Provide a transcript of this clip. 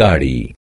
gari